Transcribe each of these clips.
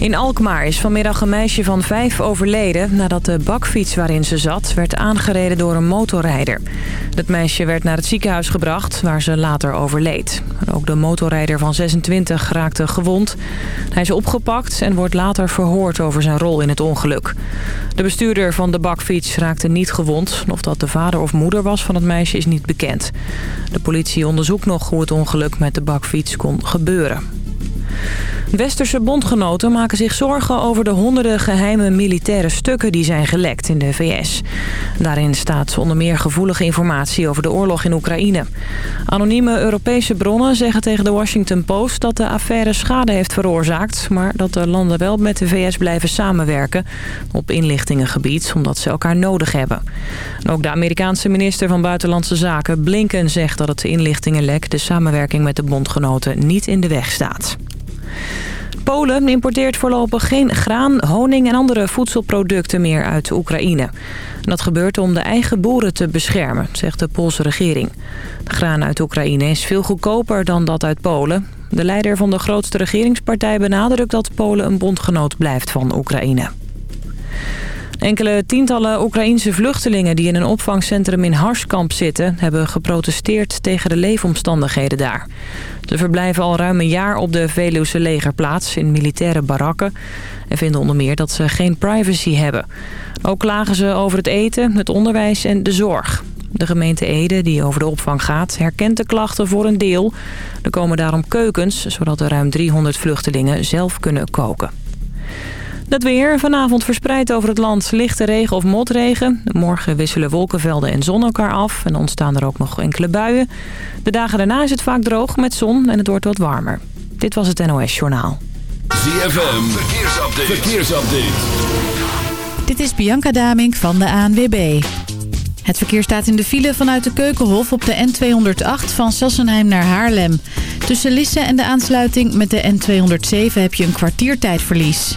In Alkmaar is vanmiddag een meisje van vijf overleden... nadat de bakfiets waarin ze zat werd aangereden door een motorrijder. Het meisje werd naar het ziekenhuis gebracht, waar ze later overleed. Ook de motorrijder van 26 raakte gewond. Hij is opgepakt en wordt later verhoord over zijn rol in het ongeluk. De bestuurder van de bakfiets raakte niet gewond. Of dat de vader of moeder was van het meisje is niet bekend. De politie onderzoekt nog hoe het ongeluk met de bakfiets kon gebeuren. Westerse bondgenoten maken zich zorgen over de honderden geheime militaire stukken die zijn gelekt in de VS. Daarin staat onder meer gevoelige informatie over de oorlog in Oekraïne. Anonieme Europese bronnen zeggen tegen de Washington Post dat de affaire schade heeft veroorzaakt... maar dat de landen wel met de VS blijven samenwerken op inlichtingengebied... omdat ze elkaar nodig hebben. ook de Amerikaanse minister van Buitenlandse Zaken Blinken zegt dat het inlichtingenlek... de samenwerking met de bondgenoten niet in de weg staat. Polen importeert voorlopig geen graan, honing en andere voedselproducten meer uit Oekraïne. dat gebeurt om de eigen boeren te beschermen, zegt de Poolse regering. De graan uit Oekraïne is veel goedkoper dan dat uit Polen. De leider van de grootste regeringspartij benadrukt dat Polen een bondgenoot blijft van Oekraïne. Enkele tientallen Oekraïense vluchtelingen die in een opvangcentrum in Harskamp zitten... hebben geprotesteerd tegen de leefomstandigheden daar. Ze verblijven al ruim een jaar op de Veluwse legerplaats in militaire barakken... en vinden onder meer dat ze geen privacy hebben. Ook klagen ze over het eten, het onderwijs en de zorg. De gemeente Ede, die over de opvang gaat, herkent de klachten voor een deel. Er komen daarom keukens, zodat de ruim 300 vluchtelingen zelf kunnen koken. Het weer vanavond verspreid over het land lichte regen of motregen. Morgen wisselen wolkenvelden en zon elkaar af en ontstaan er ook nog enkele buien. De dagen daarna is het vaak droog met zon en het wordt wat warmer. Dit was het NOS Journaal. ZFM, verkeersupdate. verkeersupdate. Dit is Bianca Damink van de ANWB. Het verkeer staat in de file vanuit de Keukenhof op de N208 van Sassenheim naar Haarlem. Tussen Lisse en de aansluiting met de N207 heb je een kwartiertijdverlies.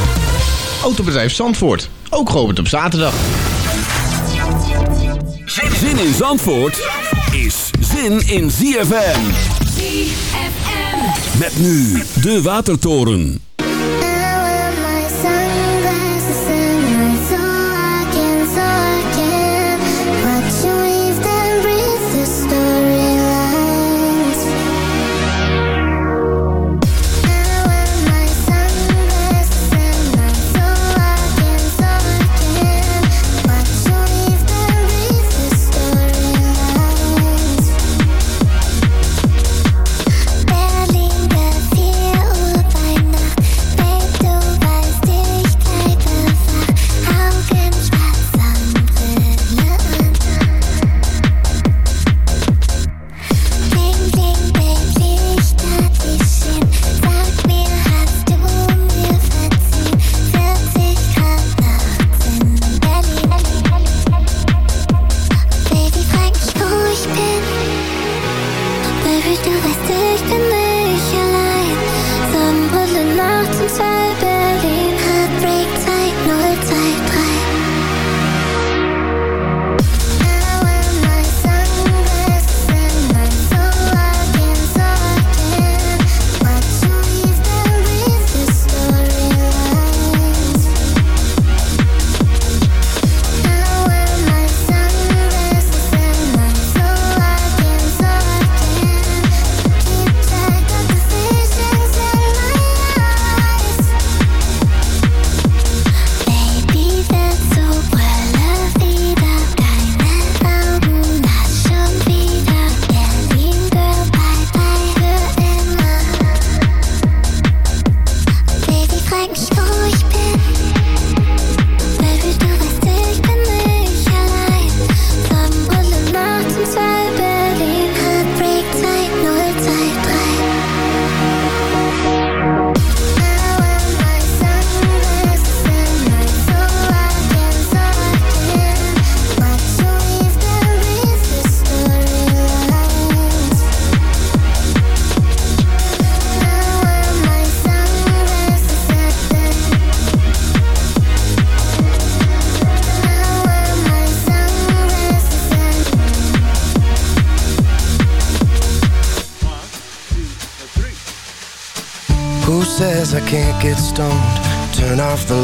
Autobedrijf Zandvoort. Ook geopend op zaterdag. Zin in Zandvoort is zin in ZFM. ZFM. Met nu de Watertoren.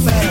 fast.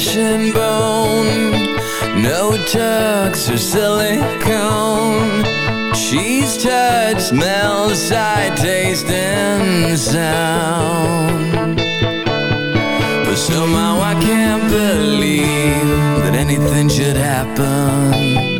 flesh and bone. No tucks or silicone. She's touch, smell, sight, taste and sound. But somehow I can't believe That anything should happen.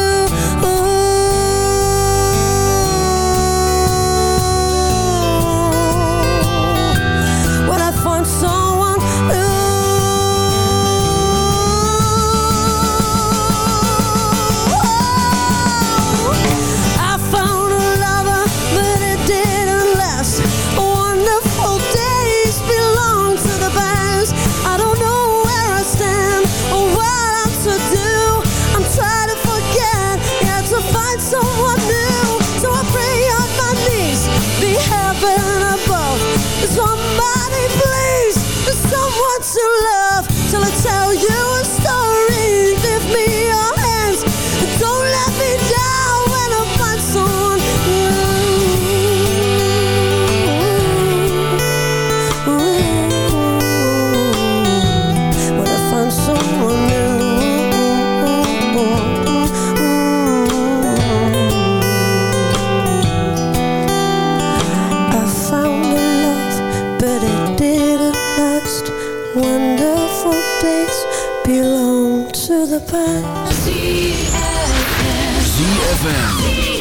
ZFM.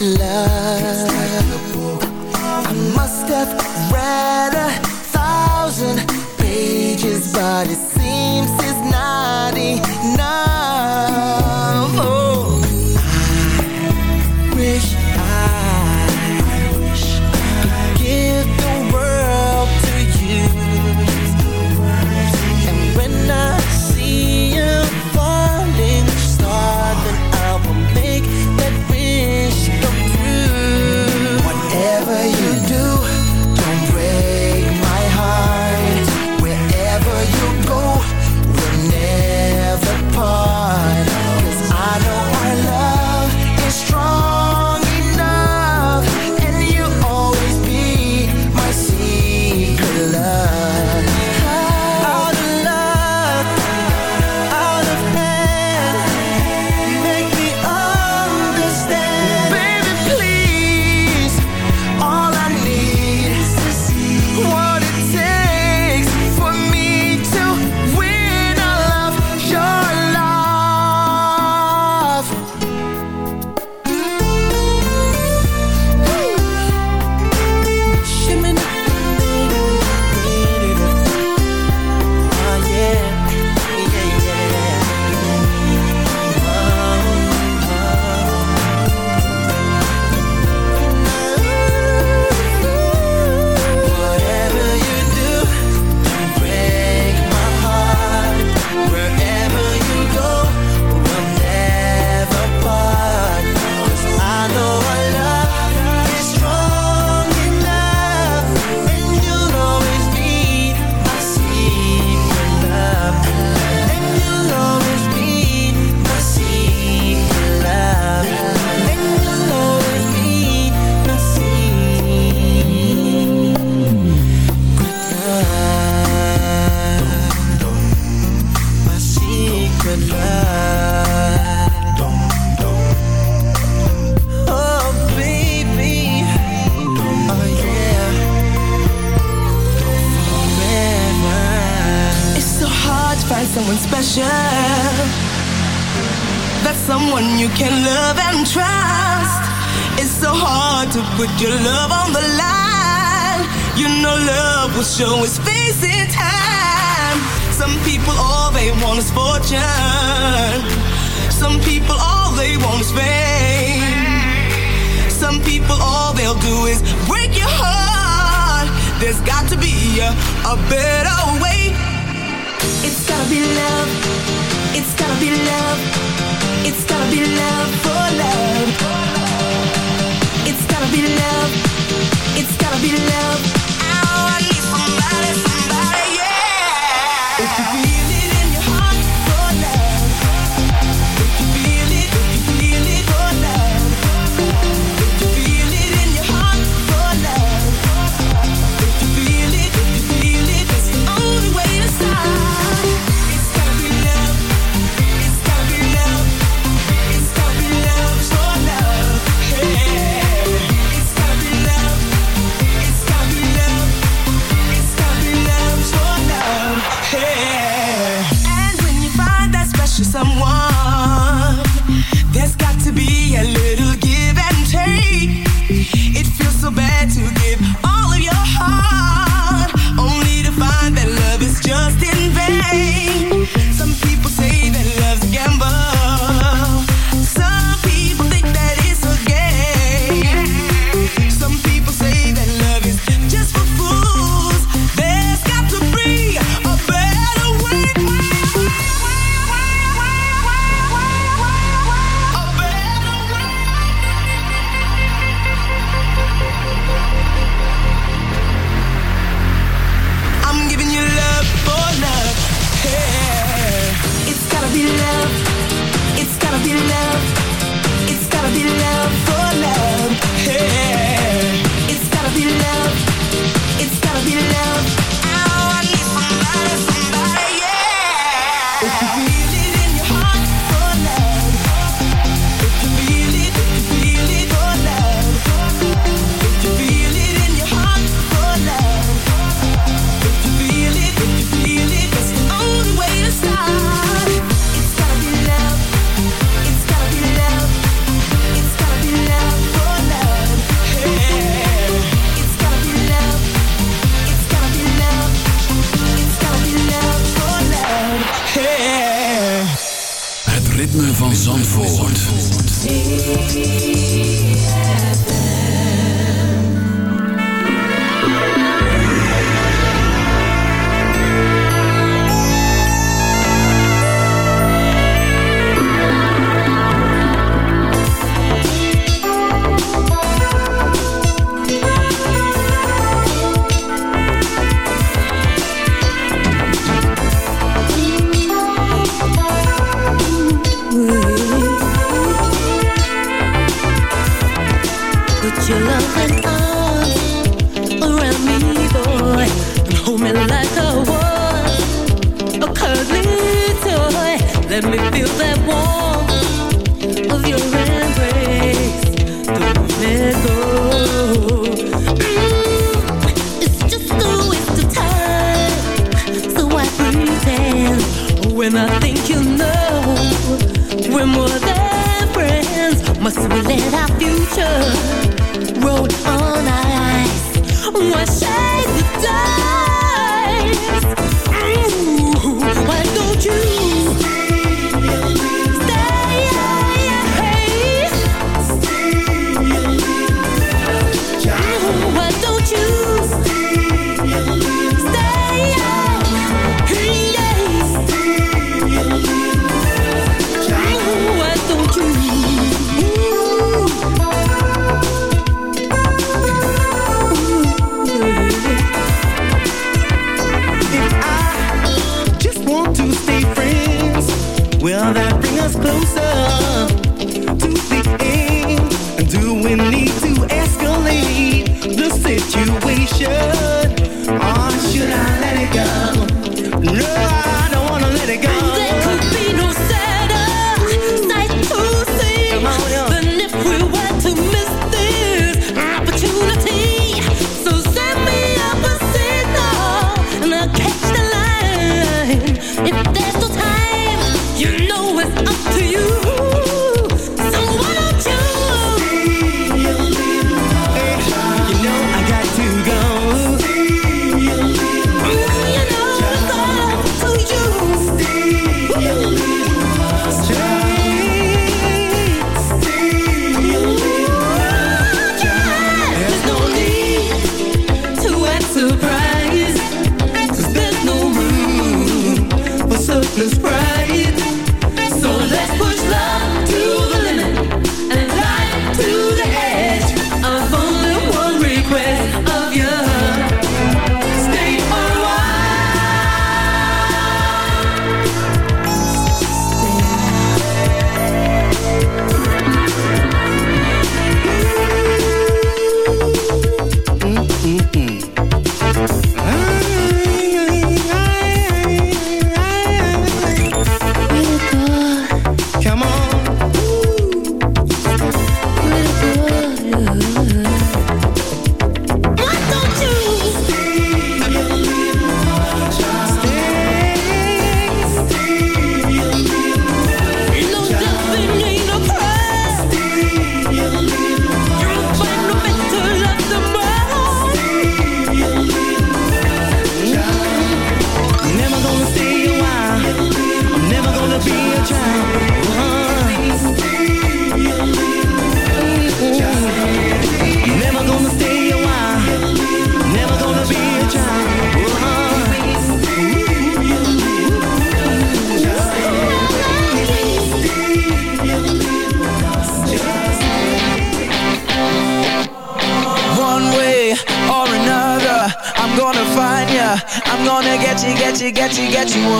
love. I must have read a thousand pages But it seems it's not enough. put your love on the line. You know love will show its face in time. Some people all they want is fortune. Some people all they want is fame. Some people all they'll do is break your heart. There's got to be a, a better way. It's gotta be love. It's gotta be love. It's gotta be love for love be love. It's gotta be love. Oh, I need somebody.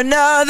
another